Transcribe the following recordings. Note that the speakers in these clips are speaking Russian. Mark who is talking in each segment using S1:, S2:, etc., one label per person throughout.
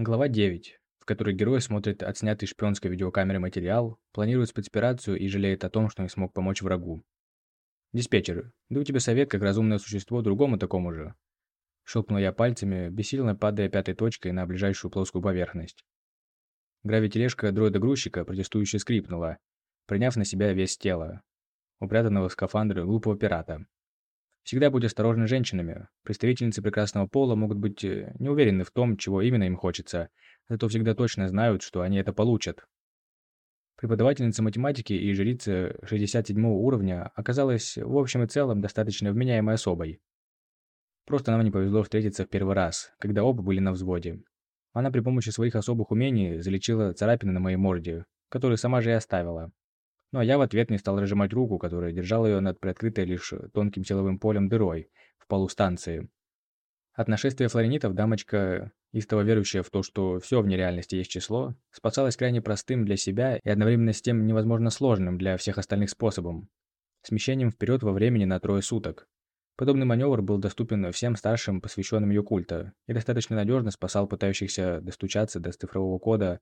S1: Глава 9, в которой герой смотрит отснятый шпионской видеокамерой материал, планирует спецоперацию и жалеет о том, что не смог помочь врагу. «Диспетчер, даю тебе совет, как разумное существо другому такому же». Щелкнул я пальцами, бессильно падая пятой точкой на ближайшую плоскую поверхность. Гравитележка дроида-грузчика протестующе скрипнула, приняв на себя вес тела, упрятанного в скафандры глупого пирата. Всегда будь осторожны с женщинами. Представительницы прекрасного пола могут быть э, не уверены в том, чего именно им хочется, зато всегда точно знают, что они это получат. Преподавательница математики и жрица 67 уровня оказалась в общем и целом достаточно вменяемой особой. Просто нам не повезло встретиться в первый раз, когда оба были на взводе. Она при помощи своих особых умений залечила царапины на моей морде, которые сама же и оставила. Ну а я в ответ не стал разжимать руку, которая держала ее над приоткрытой лишь тонким силовым полем дырой в полу станции. От нашествия флоренитов дамочка, истово верующая в то, что все в нереальности есть число, спасалась крайне простым для себя и одновременно с тем невозможно сложным для всех остальных способом – смещением вперед во времени на трое суток. Подобный маневр был доступен всем старшим, посвященным ее культа, и достаточно надежно спасал пытающихся достучаться до цифрового кода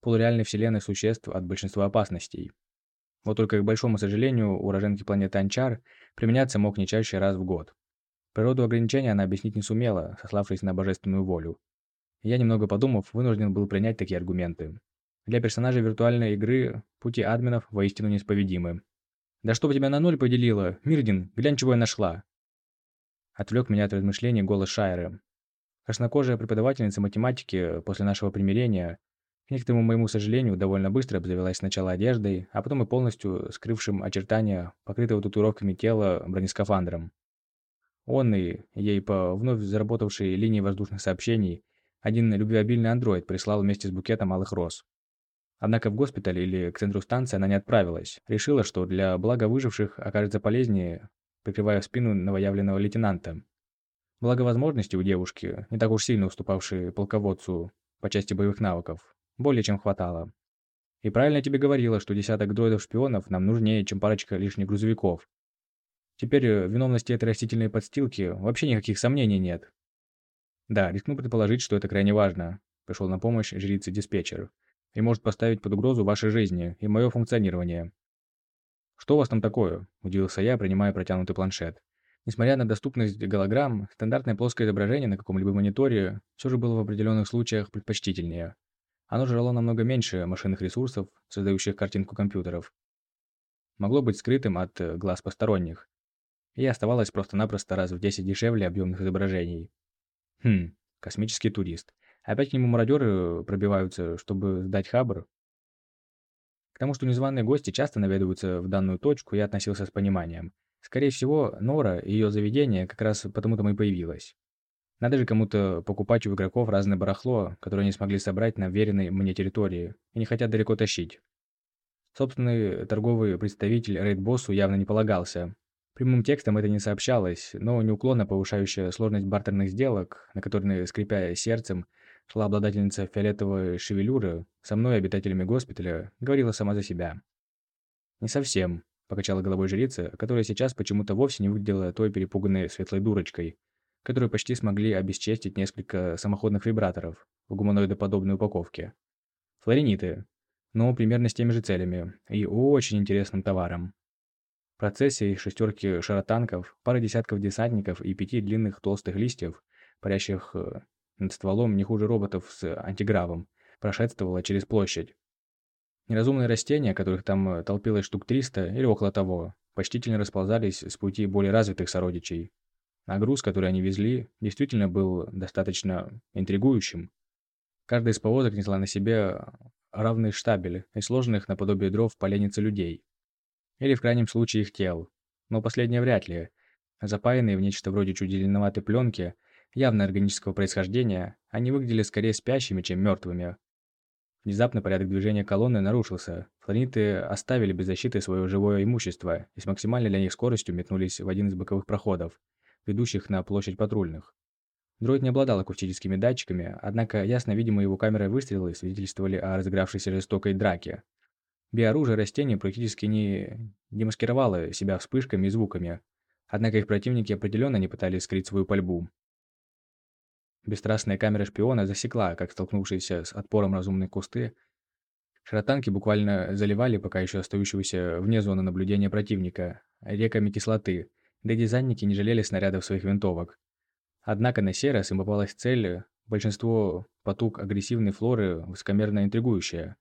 S1: полуреальной вселенной существ от большинства опасностей. Вот только, к большому сожалению, уроженки планеты Анчар применяться мог не чаще раз в год. Природу ограничения она объяснить не сумела, сославшись на божественную волю. я, немного подумав, вынужден был принять такие аргументы. Для персонажей виртуальной игры пути админов воистину неисповедимы. «Да что бы тебя на ноль поделило? Мирдин, глянь, чего я нашла!» Отвлек меня от размышлений голос Шайры. Краснокожая преподавательница математики после нашего примирения к некоторому моему сожалению, довольно быстро обзавелась сначала одеждой, а потом и полностью скрывшим очертания, покрытого татуировками тела бронескафандром. Он и ей по вновь заработавшей линии воздушных сообщений один любвеобильный андроид прислал вместе с букетом алых роз. Однако в госпиталь или к центру станции она не отправилась. Решила, что для блага выживших окажется полезнее, прикрывая спину новоявленного лейтенанта. Благо возможности у девушки, не так уж сильно уступавшей полководцу по части боевых навыков, более чем хватало. И правильно тебе говорила, что десяток дроидов-шпионов нам нужнее, чем парочка лишних грузовиков. Теперь э, виновности этой растительной подстилки вообще никаких сомнений нет. Да, рискну предположить, что это крайне важно. Пришел на помощь жрица-диспетчер. И может поставить под угрозу вашей жизни и мое функционирование. «Что у вас там такое?» – удивился я, принимая протянутый планшет. Несмотря на доступность голограмм, стандартное плоское изображение на каком-либо мониторе все же было в определенных случаях предпочтительнее. Оно жрало намного меньше машинных ресурсов, создающих картинку компьютеров. Могло быть скрытым от э, глаз посторонних. И оставалось просто-напросто раз в 10 дешевле объемных изображений. Хм, космический турист. Опять к нему мародеры пробиваются, чтобы сдать хабр? К тому, что незваные гости часто наведываются в данную точку, я относился с пониманием. Скорее всего, Нора и ее заведение как раз потому там и появилось. Надо же кому-то покупать у игроков разное барахло, которое они смогли собрать на веренной мне территории, и не хотят далеко тащить. Собственный торговый представитель рейд-боссу явно не полагался. Прямым текстом это не сообщалось, но неуклонно повышающая сложность бартерных сделок, на которые, скрипя сердцем, шла обладательница фиолетовой шевелюры, со мной, обитателями госпиталя, говорила сама за себя. «Не совсем», — покачала головой жрица, которая сейчас почему-то вовсе не выглядела той перепуганной светлой дурочкой, которые почти смогли обесчестить несколько самоходных вибраторов в гуманоидоподобной упаковке. Флорениты, но примерно с теми же целями и очень интересным товаром. Процессия из шестерки шаротанков, пары десятков десантников и пяти длинных толстых листьев, парящих э, над стволом не хуже роботов с антигравом, прошествовала через площадь. Неразумные растения, которых там толпилось штук 300 или около того, почтительно расползались с пути более развитых сородичей, а груз, который они везли, действительно был достаточно интригующим. Каждая из повозок несла на себе равные штабели и сложенных наподобие дров поленницы людей. Или в крайнем случае их тел. Но последнее вряд ли. Запаянные в нечто вроде чуть пленки, явно органического происхождения, они выглядели скорее спящими, чем мертвыми. Внезапно порядок движения колонны нарушился. Флориты оставили без защиты свое живое имущество и с максимальной для них скоростью метнулись в один из боковых проходов, ведущих на площадь патрульных. Дроид не обладал акустическими датчиками, однако ясно видимые его камерой выстрелы свидетельствовали о разыгравшейся жестокой драке. Биоружие растений практически не демаскировало себя вспышками и звуками, однако их противники определенно не пытались скрыть свою пальбу. Бесстрастная камера шпиона засекла, как столкнувшиеся с отпором разумные кусты, шаротанки буквально заливали пока еще остающегося вне зоны наблюдения противника реками кислоты, да и дизайнники не жалели снарядов своих винтовок. Однако на сей раз им попалась цель, большинство потуг агрессивной флоры высокомерно интригующая.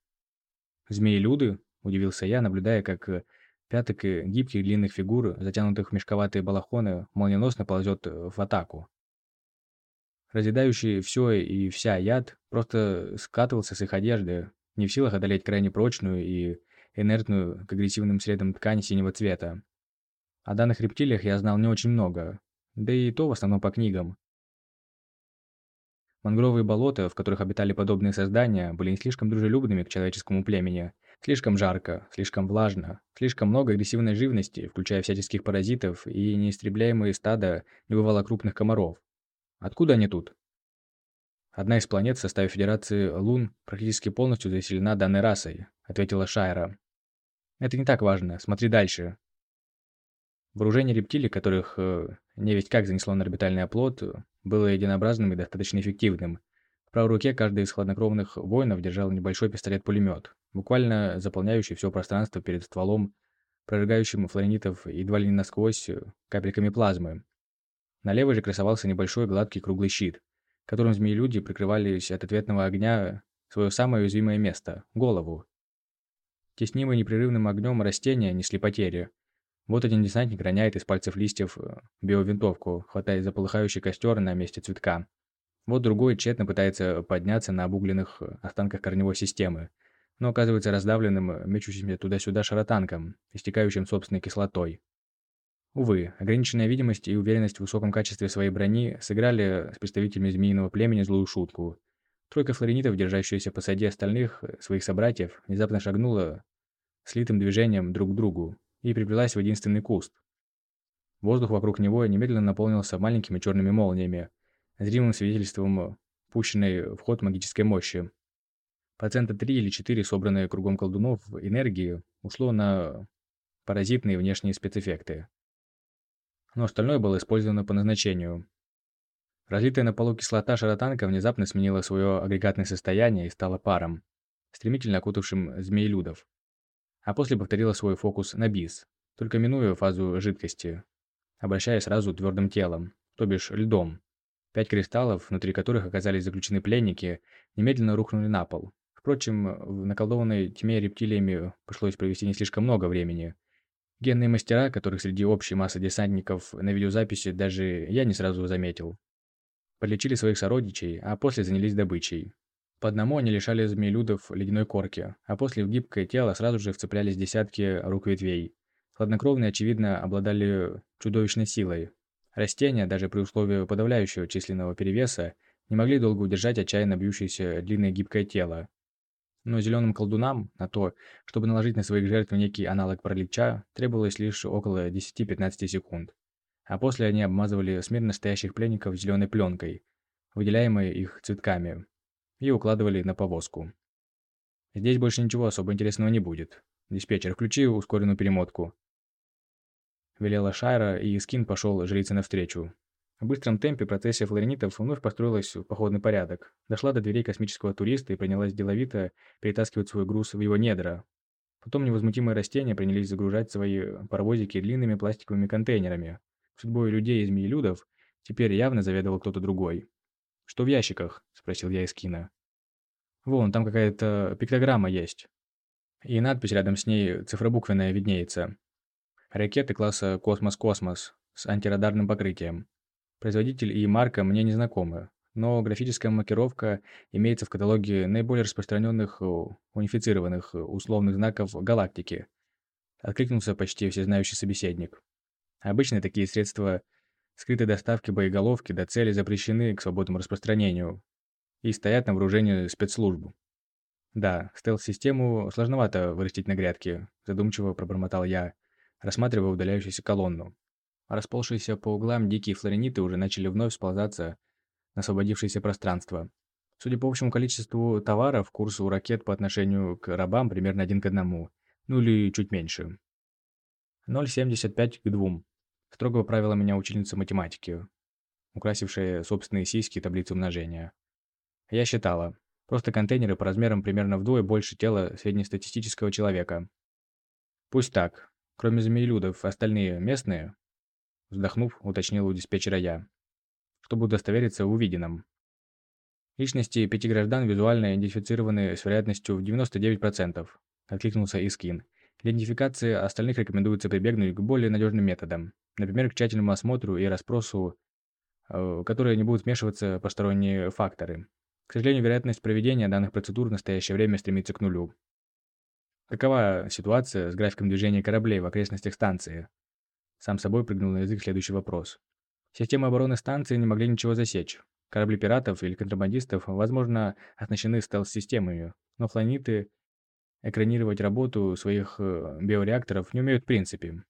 S1: «Змеи-люды?» – удивился я, наблюдая, как пяток и гибких длинных фигур, затянутых в мешковатые балахоны, молниеносно ползет в атаку. Разъедающий все и вся яд просто скатывался с их одежды, не в силах одолеть крайне прочную и инертную к агрессивным средам ткань синего цвета. О данных рептилиях я знал не очень много, да и то в основном по книгам. Мангровые болота, в которых обитали подобные создания, были не слишком дружелюбными к человеческому племени. Слишком жарко, слишком влажно, слишком много агрессивной живности, включая всяческих паразитов и неистребляемые стада небывало крупных комаров. Откуда они тут? Одна из планет в составе Федерации Лун практически полностью заселена данной расой, ответила Шайра. Это не так важно, смотри дальше. Вооружение рептилий, которых э, не ведь как занесло на орбитальный оплот, было единообразным и достаточно эффективным. В правой руке каждый из хладнокровных воинов держал небольшой пистолет-пулемет, буквально заполняющий все пространство перед стволом, прожигающим флоренитов едва ли не насквозь э, капельками плазмы. На левой же красовался небольшой гладкий круглый щит, которым змеи-люди прикрывались от ответного огня свое самое уязвимое место – голову. Теснимые непрерывным огнем растения несли потери. Вот один десантник роняет из пальцев листьев э, биовинтовку, хватаясь за полыхающий костер на месте цветка. Вот другой тщетно пытается подняться на обугленных э, останках корневой системы, но оказывается раздавленным э, мечущимся туда-сюда шаротанком, истекающим собственной кислотой. Увы, ограниченная видимость и уверенность в высоком качестве своей брони сыграли с представителями змеиного племени злую шутку. Тройка флоренитов, держащаяся позади остальных своих собратьев, внезапно шагнула слитым движением друг к другу и приплелась в единственный куст. Воздух вокруг него немедленно наполнился маленькими черными молниями, зримым свидетельством пущенной в ход магической мощи. Процента 3 или 4 собранные кругом колдунов энергии ушло на паразитные внешние спецэффекты но остальное было использовано по назначению. Разлитая на полу кислота шаротанка внезапно сменила свое агрегатное состояние и стала паром, стремительно окутавшим змеелюдов. А после повторила свой фокус на бис, только минуя фазу жидкости, обращаясь сразу твердым телом, то бишь льдом. Пять кристаллов, внутри которых оказались заключены пленники, немедленно рухнули на пол. Впрочем, в наколдованной тьме рептилиями пришлось провести не слишком много времени, Генные мастера, которых среди общей массы десантников на видеозаписи даже я не сразу заметил. Подлечили своих сородичей, а после занялись добычей. По одному они лишали змеелюдов ледяной корки, а после в гибкое тело сразу же вцеплялись десятки рук ветвей. Хладнокровные, очевидно, обладали чудовищной силой. Растения, даже при условии подавляющего численного перевеса, не могли долго удержать отчаянно бьющееся длинное гибкое тело, но зеленым колдунам на то, чтобы наложить на своих жертв некий аналог паралича, требовалось лишь около 10-15 секунд. А после они обмазывали смирно стоящих пленников зеленой пленкой, выделяемой их цветками, и укладывали на повозку. Здесь больше ничего особо интересного не будет. Диспетчер, включи ускоренную перемотку. Велела Шайра, и Скин пошел жрице навстречу. В быстром темпе процессия флоренитов вновь построилась в походный порядок, дошла до дверей космического туриста и принялась деловито перетаскивать свой груз в его недра. Потом невозмутимые растения принялись загружать свои паровозики длинными пластиковыми контейнерами. Судьбой людей и змеелюдов теперь явно заведовал кто-то другой. «Что в ящиках?» – спросил я искина. «Вон, там какая-то пиктограмма есть. И надпись рядом с ней цифробуквенная виднеется. Ракеты класса «Космос-Космос» с антирадарным покрытием. Производитель и марка мне не знакомы, но графическая маркировка имеется в каталоге наиболее распространенных э, унифицированных э, условных знаков галактики. Откликнулся почти всезнающий собеседник. Обычно такие средства скрытой доставки боеголовки до цели запрещены к свободному распространению и стоят на вооружении спецслужб. Да, стелс-систему сложновато вырастить на грядке, задумчиво пробормотал я, рассматривая удаляющуюся колонну. Расползшиеся по углам дикие флорениты уже начали вновь сползаться на освободившееся пространство. Судя по общему количеству товаров, курс у ракет по отношению к рабам примерно один к одному, ну или чуть меньше. 0,75 к 2. Строгого правила меня ученица математики. украсившая собственные сиськи таблицу умножения. Я считала. Просто контейнеры по размерам примерно вдвое больше тела среднестатистического человека. Пусть так. Кроме змеелюдов, остальные местные? Вздохнув, уточнил у диспетчера я. Чтобы удостовериться в увиденном. Личности пяти граждан визуально идентифицированы с вероятностью в 99%, откликнулся Искин. Идентификации остальных рекомендуется прибегнуть к более надежным методам, например, к тщательному осмотру и расспросу, э, которые не будут вмешиваться посторонние факторы. К сожалению, вероятность проведения данных процедур в настоящее время стремится к нулю. Какова ситуация с графиком движения кораблей в окрестностях станции? Сам собой прыгнул на язык следующий вопрос. Системы обороны станции не могли ничего засечь. Корабли пиратов или контрабандистов, возможно, оснащены стелс-системами, но фланиты экранировать работу своих э, биореакторов не умеют в принципе.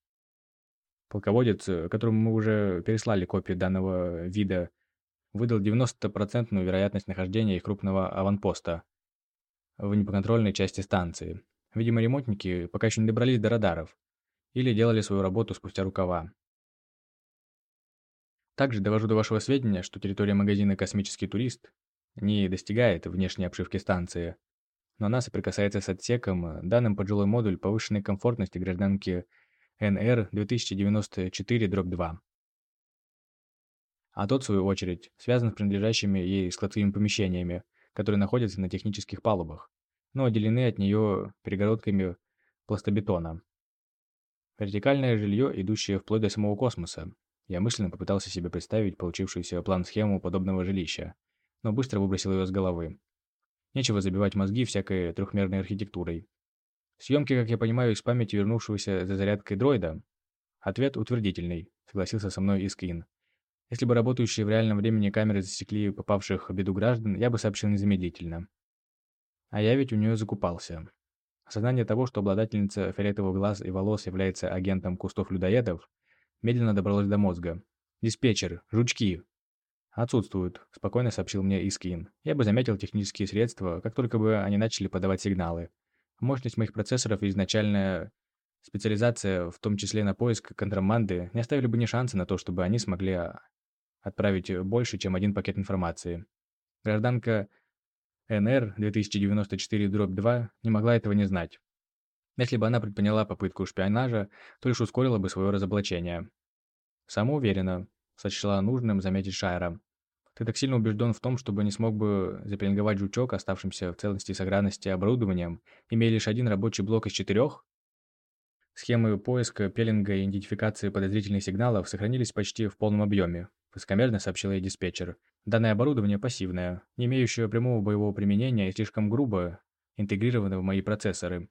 S1: Полководец, которому мы уже переслали копию данного вида выдал 90% вероятность нахождения их крупного аванпоста в непоконтрольной части станции. Видимо, ремонтники пока еще не добрались до радаров или делали свою работу спустя рукава. Также довожу до вашего сведения, что территория магазина «Космический турист» не достигает внешней обшивки станции, но она соприкасается с отсеком, данным под жилой модуль повышенной комфортности гражданки НР 2094-2 а тот, в свою очередь, связан с принадлежащими ей складскими помещениями, которые находятся на технических палубах, но отделены от нее перегородками пластобетона. Вертикальное жилье, идущее вплоть до самого космоса. Я мысленно попытался себе представить получившуюся план-схему подобного жилища, но быстро выбросил ее с головы. Нечего забивать мозги всякой трехмерной архитектурой. Съемки, как я понимаю, из памяти вернувшегося за зарядкой дроида. Ответ утвердительный, согласился со мной Искин. Если бы работающие в реальном времени камеры засекли попавших в беду граждан, я бы сообщил незамедлительно. А я ведь у нее закупался. Осознание того, что обладательница фиолетовых глаз и волос является агентом кустов-людоедов, медленно добралось до мозга. «Диспетчер! Жучки!» «Отсутствуют», – спокойно сообщил мне Искин. «Я бы заметил технические средства, как только бы они начали подавать сигналы. Мощность моих процессоров и изначальная специализация, в том числе на поиск контрабанды, не оставили бы ни шанса на то, чтобы они смогли отправить э, больше, чем один пакет информации. Гражданка НР 2094-2 не могла этого не знать. Если бы она предприняла попытку шпионажа, то лишь ускорила бы свое разоблачение. Самоуверенно, сочла нужным заметить Шайра. Ты так сильно убежден в том, чтобы не смог бы запеленговать жучок, оставшимся в целости и сохранности оборудованием, имея лишь один рабочий блок из четырех? Схемы поиска, пеленга и идентификации подозрительных сигналов сохранились почти в полном объеме, высокомерно сообщил ей диспетчер. Данное оборудование пассивное, не имеющее прямого боевого применения и слишком грубо интегрировано в мои процессоры.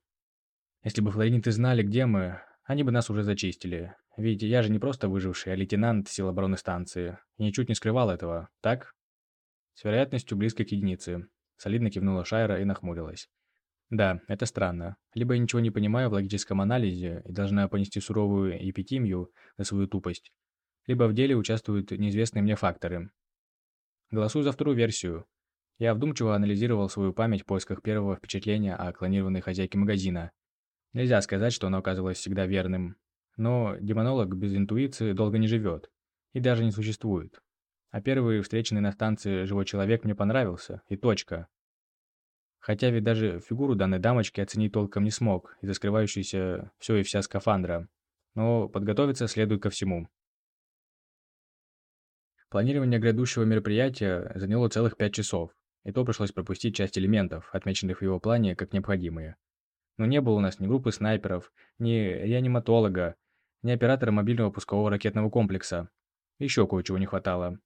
S1: Если бы флориниты знали, где мы, они бы нас уже зачистили. Ведь я же не просто выживший, а лейтенант сил обороны станции. И ничуть не скрывал этого, так? С вероятностью близкой к единице. Солидно кивнула Шайра и нахмурилась. Да, это странно. Либо я ничего не понимаю в логическом анализе и должна понести суровую эпитимию за свою тупость, либо в деле участвуют неизвестные мне факторы. Голосую за вторую версию. Я вдумчиво анализировал свою память в поисках первого впечатления о клонированной хозяйке магазина. Нельзя сказать, что оно оказывалось всегда верным. Но демонолог без интуиции долго не живет. И даже не существует. А первый встреченный на станции живой человек мне понравился. И точка. Хотя ведь даже фигуру данной дамочки оценить толком не смог из-за скрывающейся все и вся скафандра. Но подготовиться следует ко всему. Планирование грядущего мероприятия заняло целых пять часов, и то пришлось пропустить часть элементов, отмеченных в его плане как необходимые. Но не было у нас ни группы снайперов, ни реаниматолога, ни оператора мобильного пускового ракетного комплекса. Еще кое-чего не хватало.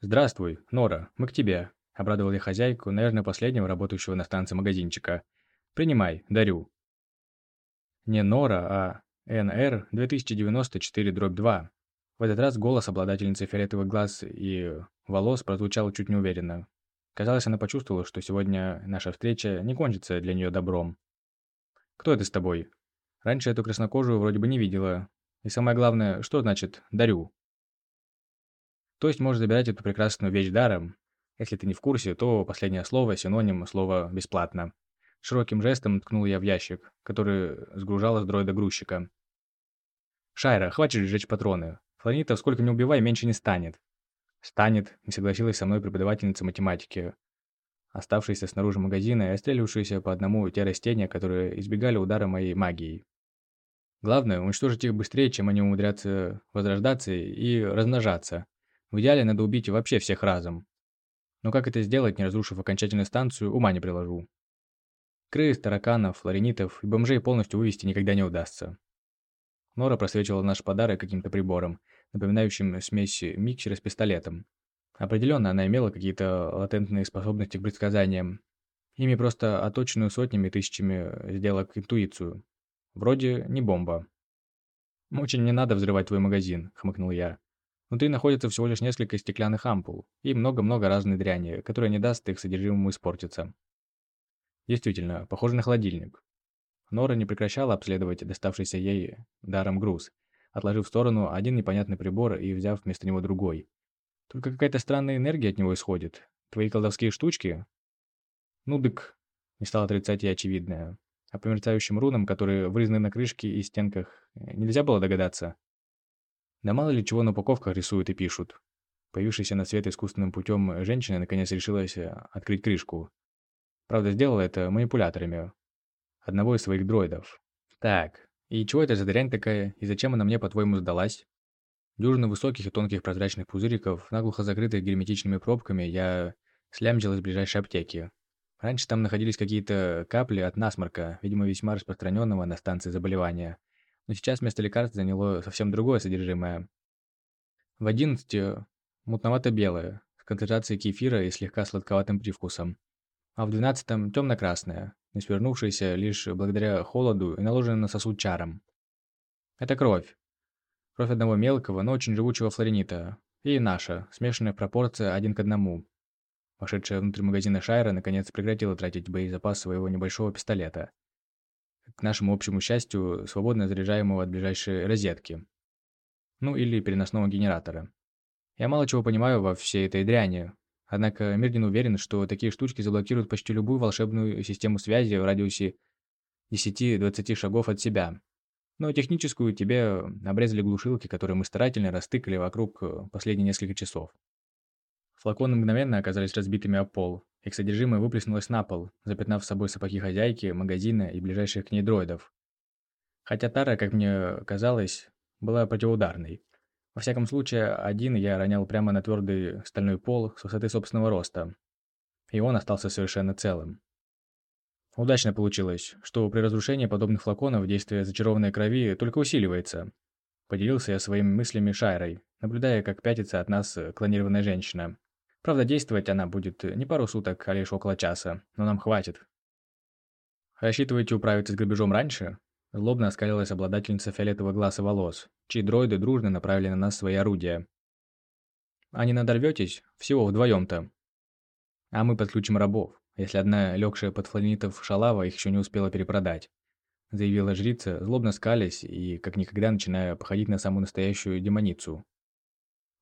S1: «Здравствуй, Нора, мы к тебе», – обрадовал я хозяйку, наверное, последнего работающего на станции магазинчика. «Принимай, дарю». Не Нора, а НР 2094-2, в этот раз голос обладательницы фиолетовых глаз и волос прозвучал чуть неуверенно. Казалось, она почувствовала, что сегодня наша встреча не кончится для нее добром. «Кто это с тобой?» Раньше эту краснокожую вроде бы не видела. И самое главное, что значит «дарю»? То есть можешь забирать эту прекрасную вещь даром. Если ты не в курсе, то последнее слово – синоним слова «бесплатно». Широким жестом ткнул я в ящик, который сгружал с дроида грузчика. «Шайра, хватит сжечь патроны. Флоринитов сколько не убивай, меньше не станет. Станет, не согласилась со мной преподавательница математики, оставшаяся снаружи магазина и отстреливавшаяся по одному те растения, которые избегали удара моей магией. Главное, уничтожить их быстрее, чем они умудрятся возрождаться и размножаться. В идеале надо убить вообще всех разом. Но как это сделать, не разрушив окончательно станцию, ума не приложу. Крыс, тараканов, флоренитов и бомжей полностью вывести никогда не удастся. Нора просвечивала наш подарок каким-то прибором, напоминающим смесь миксера с пистолетом. Определенно, она имела какие-то латентные способности к предсказаниям. Ими просто оточенную сотнями тысячами сделок интуицию. Вроде не бомба. «Очень не надо взрывать твой магазин», — хмыкнул я. Внутри находится всего лишь несколько стеклянных ампул и много-много разной дряни, которая не даст их содержимому испортиться. Действительно, похоже на холодильник. Нора не прекращала обследовать доставшийся ей даром груз, отложив в сторону один непонятный прибор и взяв вместо него другой. Только какая-то странная энергия от него исходит. Твои колдовские штучки? Ну дык, не стал отрицать я очевидное. А по мерцающим рунам, которые вырезаны на крышке и стенках, нельзя было догадаться. Да мало ли чего на упаковках рисуют и пишут. Появившаяся на свет искусственным путем женщина наконец решилась э, открыть крышку. Правда, сделала это манипуляторами. Одного из своих дроидов. Так, и чего это за дрянь такая, и зачем она мне, по-твоему, сдалась? Дюжина высоких и тонких прозрачных пузыриков, наглухо закрытых герметичными пробками, я слямзил из ближайшей аптеки. Раньше там находились какие-то капли от насморка, видимо, весьма распространенного на станции заболевания но сейчас место лекарств заняло совсем другое содержимое. В 11 мутновато-белое, с концентрацией кефира и слегка сладковатым привкусом. А в 12 темно-красное, не свернувшееся лишь благодаря холоду и наложенное на сосуд чаром. Это кровь. Кровь одного мелкого, но очень живучего флоренита. И наша, смешанная пропорция один к одному. Вошедшая внутрь магазина Шайра наконец прекратила тратить боезапас своего небольшого пистолета к нашему общему счастью, свободно заряжаемого от ближайшей розетки. Ну или переносного генератора. Я мало чего понимаю во всей этой дряни, однако Мирдин уверен, что такие штучки заблокируют почти любую волшебную систему связи в радиусе 10-20 шагов от себя. Но техническую тебе обрезали глушилки, которые мы старательно растыкали вокруг последние несколько часов. Флаконы мгновенно оказались разбитыми о пол, их содержимое выплеснулось на пол, запятнав собой сапоги хозяйки, магазина и ближайших к ней дроидов. Хотя Тара, как мне казалось, была противоударной. Во всяком случае, один я ронял прямо на твердый стальной пол с высоты собственного роста. И он остался совершенно целым. Удачно получилось, что при разрушении подобных флаконов действие зачарованной крови только усиливается. Поделился я своими мыслями Шайрой, наблюдая, как пятится от нас клонированная женщина. Правда, действовать она будет не пару суток, а лишь около часа, но нам хватит. Рассчитываете управиться с грабежом раньше? Злобно оскалилась обладательница фиолетового глаза волос, чьи дроиды дружно направили на нас свои орудия. А не надорветесь? Всего вдвоем-то. А мы подключим рабов, если одна легшая под фланитов шалава их еще не успела перепродать. Заявила жрица, злобно скалясь и, как никогда, начиная походить на самую настоящую демоницу.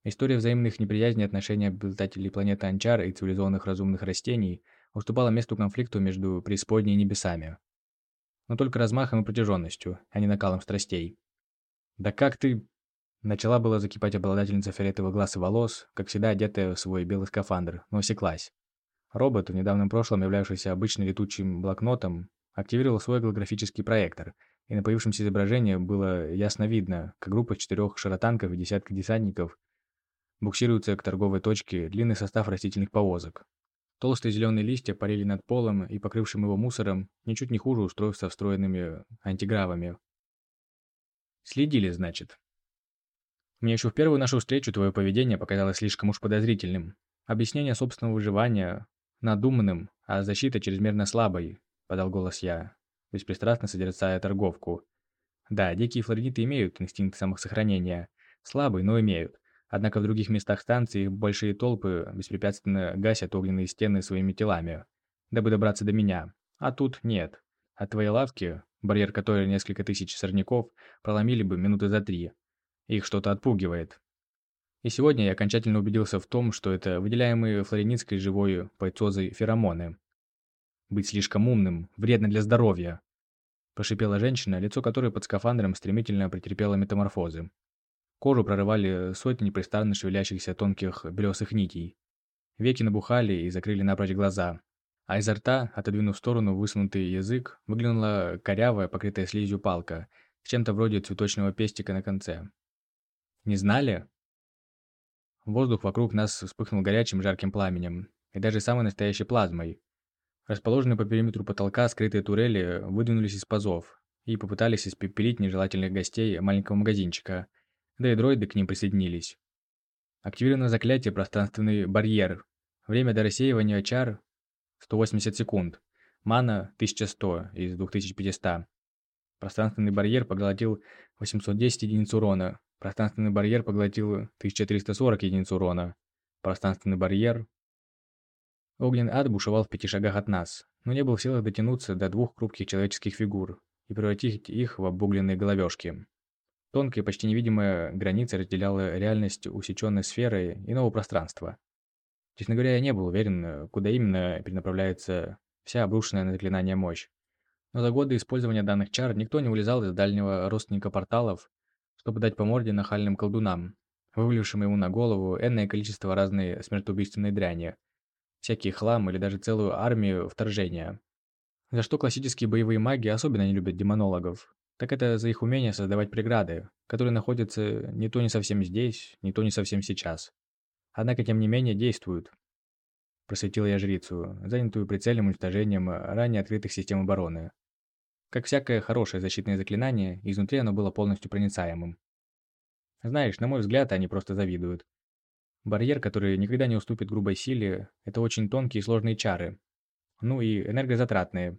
S1: История взаимных неприязней отношений обитателей планеты Анчар и цивилизованных разумных растений уступала месту конфликту между преисподней и небесами. Но только размахом и протяженностью, а не накалом страстей. «Да как ты...» Начала была закипать обладательница фиолетовых глаз и волос, как всегда одетая в свой белый скафандр, но осеклась. Робот, в недавнем прошлом являвшийся обычным летучим блокнотом, активировал свой голографический проектор, и на появившемся изображении было ясно видно, как группа четырех шаротанков и десятка десантников буксируется к торговой точке длинный состав растительных повозок. Толстые зеленые листья парили над полом и покрывшим его мусором, ничуть не хуже устройств со встроенными антигравами. Следили, значит. Мне еще в первую нашу встречу твое поведение показалось слишком уж подозрительным. Объяснение собственного выживания надуманным, а защита чрезмерно слабой, подал голос я, беспристрастно созерцая торговку. Да, дикие флориниты имеют инстинкт самосохранения. Слабый, но имеют. Однако в других местах станции большие толпы беспрепятственно гасят огненные стены своими телами, дабы добраться до меня. А тут нет. От твоей лавки, барьер которой несколько тысяч сорняков, проломили бы минуты за три. Их что-то отпугивает. И сегодня я окончательно убедился в том, что это выделяемые флореницкой живой пайцозой феромоны. Быть слишком умным вредно для здоровья. Прошипела женщина, лицо которой под скафандром стремительно претерпело метаморфозы. Кожу прорывали сотни непрестанно шевелящихся тонких белесых нитей. Веки набухали и закрыли напрочь глаза. А изо рта, отодвинув в сторону высунутый язык, выглянула корявая, покрытая слизью палка, с чем-то вроде цветочного пестика на конце. «Не знали?» Воздух вокруг нас вспыхнул горячим жарким пламенем, и даже самой настоящей плазмой. Расположенные по периметру потолка скрытые турели выдвинулись из пазов и попытались испепелить нежелательных гостей маленького магазинчика, да и дроиды к ним присоединились. Активировано заклятие «Пространственный барьер». Время до рассеивания чар 180 секунд. Мана 1100 из 2500. Пространственный барьер поглотил 810 единиц урона. Пространственный барьер поглотил 1340 единиц урона. Пространственный барьер... Огненный ад бушевал в пяти шагах от нас, но не был в силах дотянуться до двух хрупких человеческих фигур и превратить их в обугленные головешки. Тонкая, почти невидимая граница разделяла реальность усеченной сферой иного пространства. Честно говоря, я не был уверен, куда именно перенаправляется вся обрушенная на заклинание мощь. Но за годы использования данных чар никто не вылезал из дальнего родственника порталов, чтобы дать по морде нахальным колдунам, вывалившим ему на голову энное количество разной смертоубийственной дряни, всякий хлам или даже целую армию вторжения. За что классические боевые маги особенно не любят демонологов, так это за их умение создавать преграды, которые находятся не то не совсем здесь, не то не совсем сейчас. Однако, тем не менее, действуют. Просветила я жрицу, занятую прицельным уничтожением ранее открытых систем обороны. Как всякое хорошее защитное заклинание, изнутри оно было полностью проницаемым. Знаешь, на мой взгляд, они просто завидуют. Барьер, который никогда не уступит грубой силе, это очень тонкие и сложные чары. Ну и энергозатратные.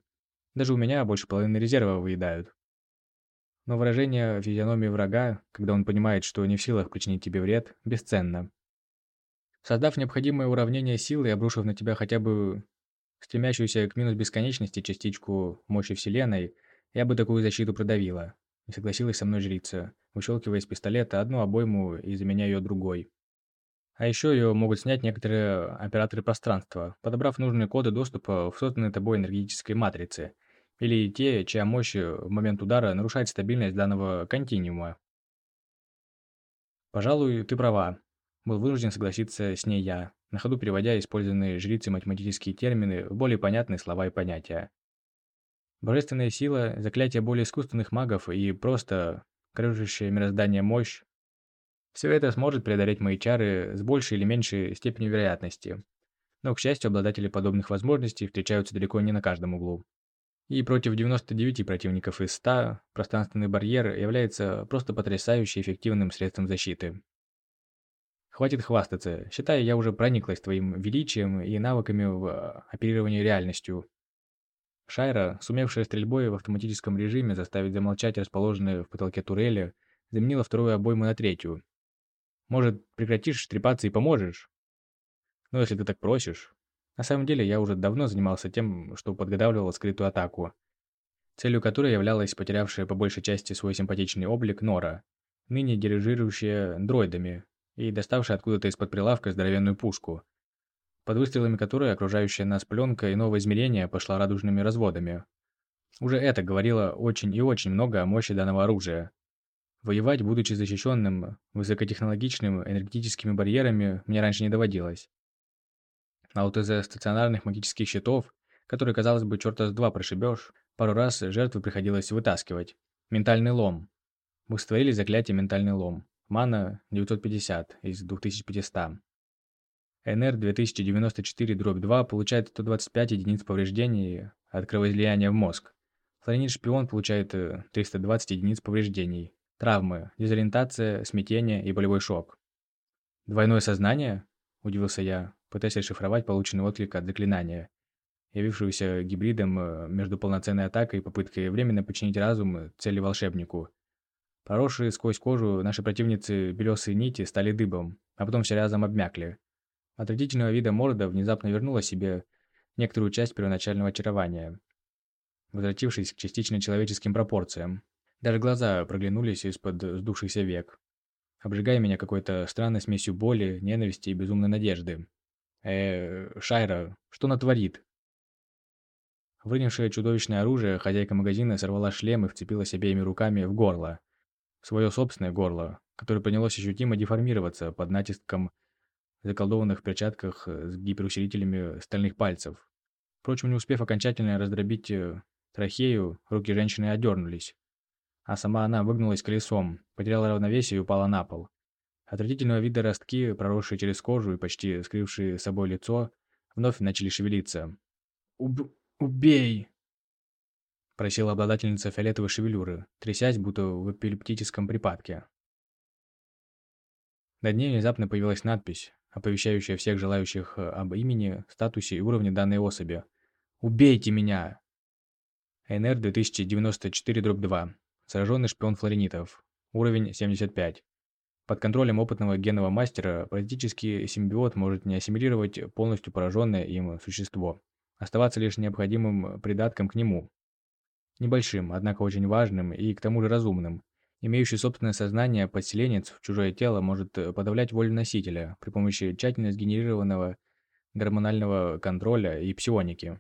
S1: Даже у меня больше половины резерва выедают но выражение физиономии врага, когда он понимает, что не в силах причинить тебе вред, бесценно. Создав необходимое уравнение силы и обрушив на тебя хотя бы стремящуюся к минус бесконечности частичку мощи Вселенной, я бы такую защиту продавила. Не согласилась со мной жрица, выщелкивая из пистолета одну обойму и заменяя ее другой. А еще ее могут снять некоторые операторы пространства, подобрав нужные коды доступа в созданной тобой энергетической матрице – или те, чья мощь в момент удара нарушает стабильность данного континуума. Пожалуй, ты права. Был вынужден согласиться с ней я, на ходу переводя использованные жрицей математические термины в более понятные слова и понятия. Божественная сила, заклятие более искусственных магов и просто кружащее мироздание мощь все это сможет преодолеть мои чары с большей или меньшей степенью вероятности. Но, к счастью, обладатели подобных возможностей встречаются далеко не на каждом углу. И против 99 противников из 100 пространственный барьер является просто потрясающе эффективным средством защиты. Хватит хвастаться, считаю, я уже прониклась твоим величием и навыками в оперировании реальностью. Шайра, сумевшая стрельбой в автоматическом режиме заставить замолчать расположенные в потолке турели, заменила вторую обойму на третью. Может, прекратишь трепаться и поможешь? Ну, если ты так просишь. На самом деле, я уже давно занимался тем, что подготавливал скрытую атаку, целью которой являлась потерявшая по большей части свой симпатичный облик Нора, ныне дирижирующая дроидами и доставшая откуда-то из-под прилавка здоровенную пушку, под выстрелами которой окружающая нас пленка иного измерения пошла радужными разводами. Уже это говорило очень и очень много о мощи данного оружия. Воевать, будучи защищенным высокотехнологичными энергетическими барьерами, мне раньше не доводилось. А вот из-за стационарных магических щитов, которые, казалось бы, черта с два прошибешь, пару раз жертвы приходилось вытаскивать. Ментальный лом. Мы створили заклятие «Ментальный лом». Мана 950 из 2500. НР 2094-2 получает 125 единиц повреждений от кровоизлияния в мозг. Хлоринит-шпион получает 320 э, единиц повреждений. Травмы, дезориентация, смятение и болевой шок. «Двойное сознание?» – удивился я пытаясь расшифровать полученный отклик от заклинания, явившегося гибридом э, между полноценной атакой и попыткой временно подчинить разум цели волшебнику. Поросшие сквозь кожу наши противницы белесые нити стали дыбом, а потом все разом обмякли. Отвратительного вида морда внезапно вернула себе некоторую часть первоначального очарования, возвратившись к частично человеческим пропорциям. Даже глаза проглянулись из-под сдувшихся век, обжигая меня какой-то странной смесью боли, ненависти и безумной надежды. Э, Шайра, что она творит? Вынявшая чудовищное оружие, хозяйка магазина сорвала шлем и вцепилась обеими руками в горло. Свое собственное горло, которое принялось ощутимо деформироваться под натиском заколдованных перчатках с гиперусилителями стальных пальцев. Впрочем, не успев окончательно раздробить э, трахею, руки женщины одернулись, а сама она выгнулась колесом, потеряла равновесие и упала на пол. Отвратительного вида ростки, проросшие через кожу и почти скрывшие собой лицо, вновь начали шевелиться. «Уб... убей!» Просила обладательница фиолетовой шевелюры, трясясь, будто в эпилептическом припадке. Над ней внезапно появилась надпись, оповещающая всех желающих э, об имени, статусе и уровне данной особи. «Убейте меня!» НР 2094-2. Сраженный шпион флоренитов. Уровень 75. Под контролем опытного генного мастера паразитический симбиот может не ассимилировать полностью пораженное им существо, оставаться лишь необходимым придатком к нему. Небольшим, однако очень важным и к тому же разумным. Имеющий собственное сознание подселенец в чужое тело может подавлять волю носителя при помощи тщательно сгенерированного гормонального контроля и псионики.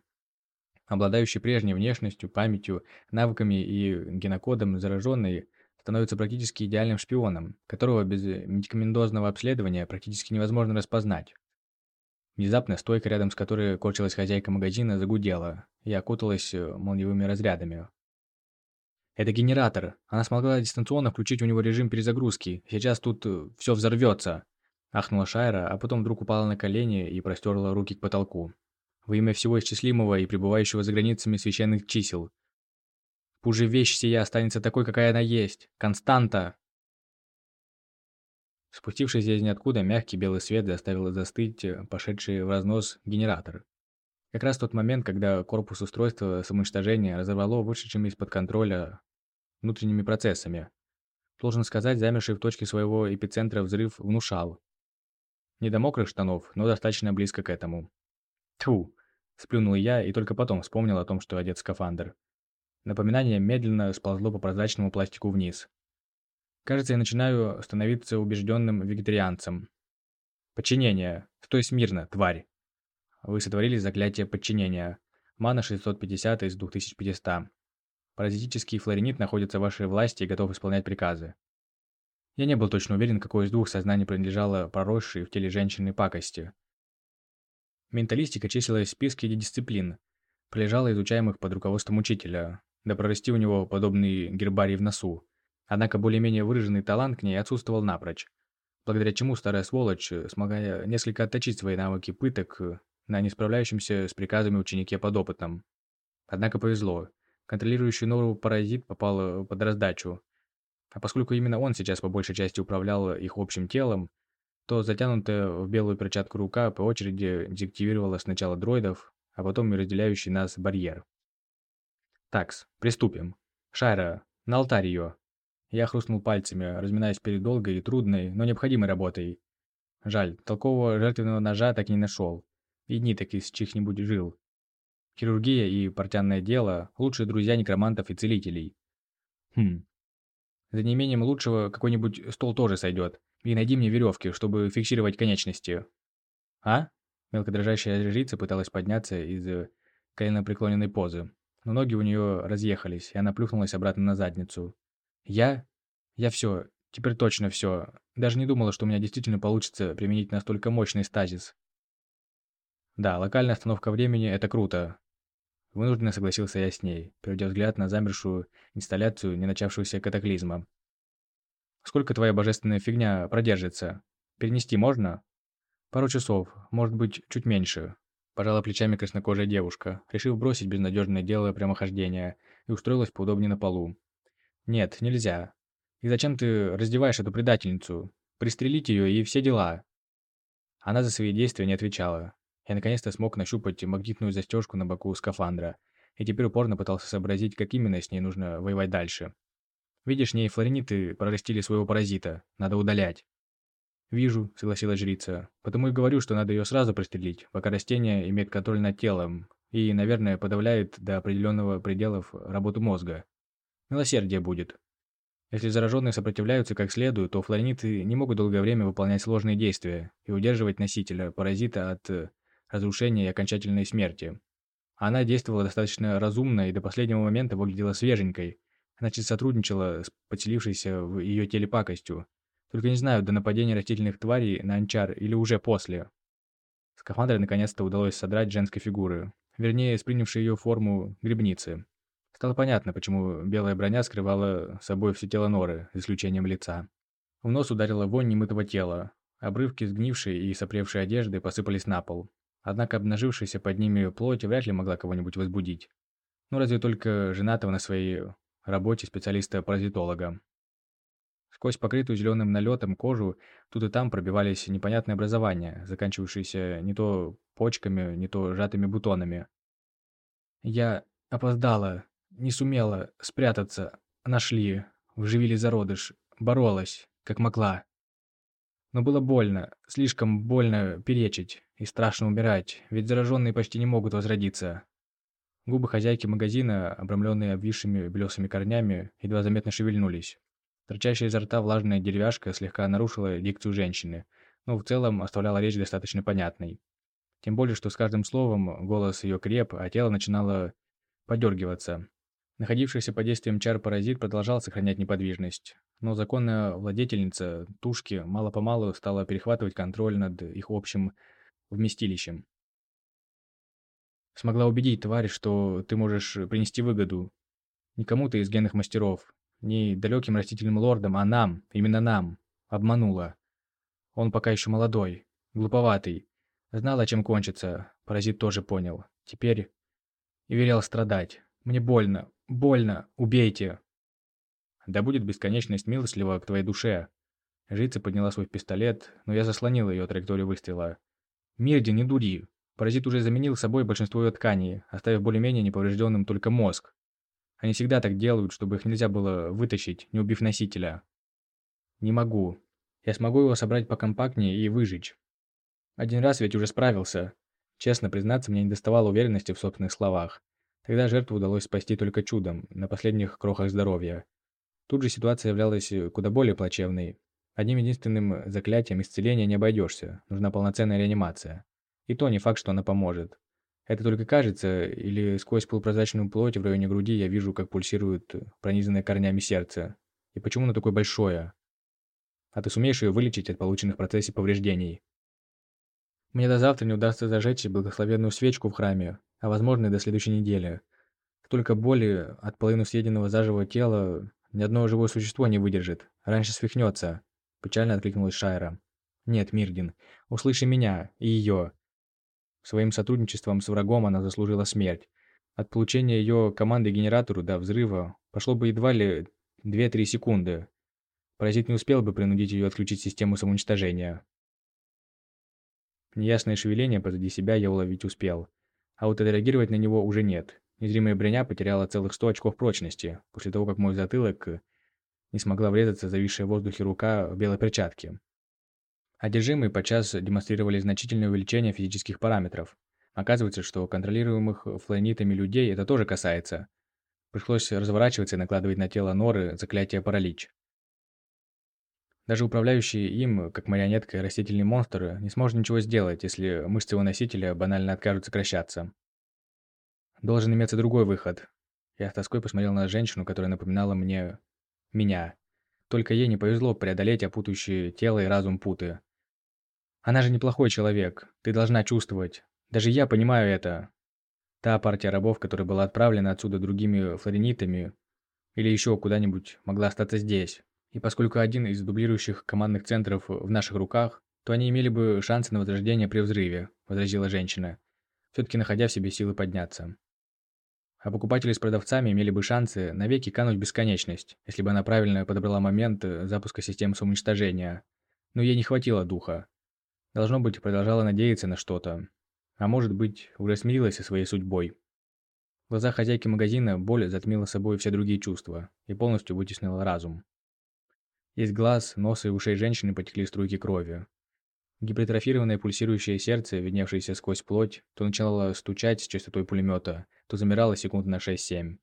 S1: Обладающий прежней внешностью, памятью, навыками и генокодом зараженный становится практически идеальным шпионом, которого без медикаментозного обследования практически невозможно распознать. Внезапно стойка, рядом с которой корчилась хозяйка магазина, загудела и окуталась э, молниевыми разрядами. «Это генератор. Она смогла дистанционно включить у него режим перезагрузки. Сейчас тут э, все взорвется!» Ахнула Шайра, а потом вдруг упала на колени и простерла руки к потолку. «Во имя всего исчислимого и пребывающего за границами священных чисел, Пусть же вещь сия останется такой, какая она есть. Константа!» Спустившись из ниоткуда, мягкий белый свет заставил застыть э, пошедший в разнос генератор. Как раз тот момент, когда корпус устройства самоуничтожения разорвало вышедшими из-под контроля внутренними процессами. Должен сказать, замерший в точке своего эпицентра взрыв внушал. Не до мокрых штанов, но достаточно близко к этому. Тьфу! Сплюнул я и только потом вспомнил о том, что одет скафандр. Напоминание медленно сползло по прозрачному пластику вниз. Кажется, я начинаю становиться убежденным вегетарианцем. Подчинение. Стой смирно, тварь. Вы сотворили заклятие подчинения. Мана 650 из 2500. Паразитический флоренит находится в вашей власти и готов исполнять приказы. Я не был точно уверен, какое из двух сознаний принадлежало проросшей в теле женщины пакости. Менталистика числилась в списке дисциплин, пролежала изучаемых под руководством учителя, да прорасти у него подобный гербарий в носу. Однако более-менее выраженный талант к ней отсутствовал напрочь, благодаря чему старая сволочь смогла несколько отточить свои навыки пыток на несправляющемся с приказами ученике подопытном. Однако повезло. Контролирующий новый паразит попал под раздачу. А поскольку именно он сейчас по большей части управлял их общим телом, то затянутая в белую перчатку рука по очереди дезактивировала сначала дроидов, а потом и разделяющий нас барьер. Такс, приступим. Шайра, на алтарь ее. Я хрустнул пальцами, разминаясь перед долгой и трудной, но необходимой работой. Жаль, толкового жертвенного ножа так и не нашел. И ниток из чьих-нибудь жил. Хирургия и портянное дело – лучшие друзья некромантов и целителей. Хм. За неимением лучшего какой-нибудь стол тоже сойдет. И найди мне веревки, чтобы фиксировать конечности. А? Мелкодрожащая жрица пыталась подняться из э, коленопреклоненной позы но ноги у нее разъехались, и она плюхнулась обратно на задницу. «Я? Я все. Теперь точно все. Даже не думала, что у меня действительно получится применить настолько мощный стазис». «Да, локальная остановка времени – это круто». Вынужденно согласился я с ней, переведя взгляд на замершую инсталляцию не начавшегося катаклизма. «Сколько твоя божественная фигня продержится? Перенести можно?» «Пару часов, может быть, чуть меньше. Пожала плечами краснокожая девушка, решив бросить безнадежное дело прямохождения, и устроилась поудобнее на полу. «Нет, нельзя. И зачем ты раздеваешь эту предательницу? Пристрелить ее и все дела». Она за свои действия не отвечала. Я наконец-то смог нащупать магнитную застежку на боку скафандра, и теперь упорно пытался сообразить, как именно с ней нужно воевать дальше. Видишь, ней флорениты прорастили своего паразита, надо удалять. «Вижу», — согласилась жрица. «Потому и говорю, что надо ее сразу пристрелить, пока растение имеет контроль над телом и, наверное, подавляет до определенного пределов работу мозга. Милосердие будет. Если зараженные сопротивляются как следует, то флориниты не могут долгое время выполнять сложные действия и удерживать носителя, паразита от э, разрушения и окончательной смерти. Она действовала достаточно разумно и до последнего момента выглядела свеженькой, значит сотрудничала с подселившейся в ее теле пакостью, Только не знаю, до нападения растительных тварей на Анчар или уже после. Скафандр наконец-то удалось содрать женской фигуры, вернее, спринявшей ее форму грибницы. Стало понятно, почему белая броня скрывала собой все тело Норы, за исключением лица. В нос ударила вонь немытого тела. Обрывки сгнившей и сопревшей одежды посыпались на пол. Однако обнажившаяся под ними плоть вряд ли могла кого-нибудь возбудить. Ну, разве только женатого на своей работе специалиста-паразитолога. Сквозь покрытую зеленым налетом кожу тут и там пробивались непонятные образования, заканчивающиеся не то почками, не то сжатыми бутонами. Я опоздала, не сумела спрятаться. Нашли. Вживили зародыш. Боролась, как могла. Но было больно, слишком больно перечить и страшно умирать, ведь зараженные почти не могут возродиться. Губы хозяйки магазина, обрамленные обвисшими белесыми корнями, едва заметно шевельнулись. Торчащая изо рта влажная деревяшка слегка нарушила дикцию женщины, но в целом оставляла речь достаточно понятной. Тем более, что с каждым словом голос ее креп, а тело начинало подергиваться. Находившийся под действием чар паразит продолжал сохранять неподвижность, но законная владетельница тушки мало-помалу стала перехватывать контроль над их общим вместилищем. Смогла убедить тварь, что ты можешь принести выгоду. Не кому-то из генных мастеров, не далеким растительным лордам, а нам, именно нам. Обманула. Он пока еще молодой, глуповатый. Знал, о чем кончится. Паразит тоже понял. Теперь и велел страдать. Мне больно, больно, убейте. Да будет бесконечность милостлива к твоей душе. Жрица подняла свой пистолет, но я заслонил ее траекторию выстрела. Мирди, не дури. Паразит уже заменил собой большинство ее тканей, оставив более-менее неповрежденным только мозг. Они всегда так делают, чтобы их нельзя было вытащить, не убив носителя. Не могу. Я смогу его собрать покомпактнее и выжечь. Один раз ведь уже справился. Честно признаться, мне не доставало уверенности в собственных словах. Тогда жертву удалось спасти только чудом, на последних крохах здоровья. Тут же ситуация являлась куда более плачевной. Одним единственным заклятием исцеления не обойдешься, нужна полноценная реанимация. И то не факт, что она поможет. Это только кажется, или сквозь полупрозрачную плоть в районе груди я вижу, как пульсирует пронизанное корнями сердце. И почему оно такое большое? А ты сумеешь ее вылечить от полученных в процессе повреждений? Мне до завтра не удастся зажечь благословенную свечку в храме, а возможно и до следующей недели. Только боли от половины съеденного заживого тела ни одно живое существо не выдержит. Раньше свихнется. Печально откликнулась Шайра. Нет, Мирдин, услыши меня и ее. Своим сотрудничеством с врагом она заслужила смерть. От получения ее команды генератору до взрыва пошло бы едва ли 2-3 секунды. Паразит не успел бы принудить ее отключить систему самоуничтожения. Неясное шевеление позади себя я уловить успел. А вот отреагировать на него уже нет. Незримая броня потеряла целых 100 очков прочности, после того, как мой затылок не смогла врезаться зависшая в воздухе рука в белой перчатке. Одержимые подчас демонстрировали значительное увеличение физических параметров. Оказывается, что контролируемых фланитами людей это тоже касается. Пришлось разворачиваться и накладывать на тело норы заклятие паралич. Даже управляющий им, как марионеткой, растительный монстр не сможет ничего сделать, если мышцы его носителя банально откажут сокращаться. Должен иметься другой выход. Я с тоской посмотрел на женщину, которая напоминала мне... меня. Только ей не повезло преодолеть опутающие тело и разум путы. Она же неплохой человек, ты должна чувствовать. Даже я понимаю это. Та партия рабов, которая была отправлена отсюда другими флоренитами или еще куда-нибудь, могла остаться здесь. И поскольку один из дублирующих командных центров в наших руках, то они имели бы шансы на возрождение при взрыве», – возразила женщина, все-таки находя в себе силы подняться. А покупатели с продавцами имели бы шансы навеки кануть бесконечность, если бы она правильно подобрала момент запуска системы самоуничтожения. Но ей не хватило духа. Должно быть, продолжала надеяться на что-то. А может быть, уже смирилась со своей судьбой. В глазах хозяйки магазина боль затмила собой все другие чувства и полностью вытеснила разум. Из глаз, носа и ушей женщины потекли струйки крови. Гипертрофированное пульсирующее сердце, видневшееся сквозь плоть, то начинало стучать с частотой пулемета, то замирало секунд на 6-7.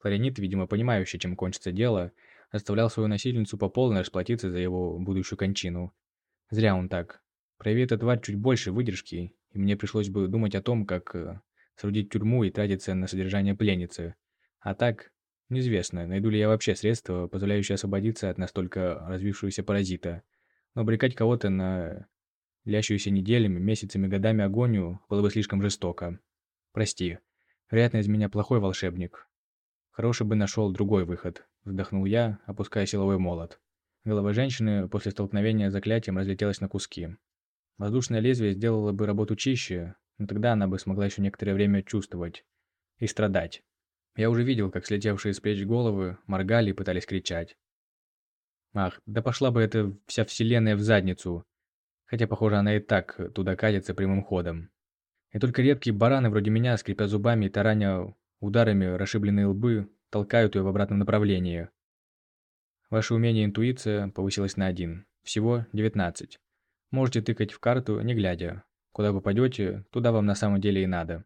S1: Флоренит, видимо, понимающий, чем кончится дело, заставлял свою носительницу по полной расплатиться за его будущую кончину. Зря он так. Прояви эта тварь чуть больше выдержки, и мне пришлось бы думать о том, как э, соорудить тюрьму и тратиться на содержание пленницы. А так, Неизвестно, найду ли я вообще средства, позволяющие освободиться от настолько развившегося паразита. Но обрекать кого-то на лящуюся неделями, месяцами, годами агонию было бы слишком жестоко. Прости. Вероятно, из меня плохой волшебник. Хороший бы нашел другой выход, вздохнул я, опуская силовой молот. Голова женщины после столкновения с заклятием разлетелась на куски. Воздушное лезвие сделало бы работу чище, но тогда она бы смогла еще некоторое время чувствовать и страдать. Я уже видел, как слетевшие с плеч головы моргали и пытались кричать. Ах, да пошла бы эта вся вселенная в задницу. Хотя, похоже, она и так туда катится прямым ходом. И только редкие бараны вроде меня, скрипя зубами и тараня ударами расшибленные лбы, толкают ее в обратном направлении. Ваше умение интуиция повысилось на один. Всего 19. Можете тыкать в карту, не глядя. Куда попадете, туда вам на самом деле и надо.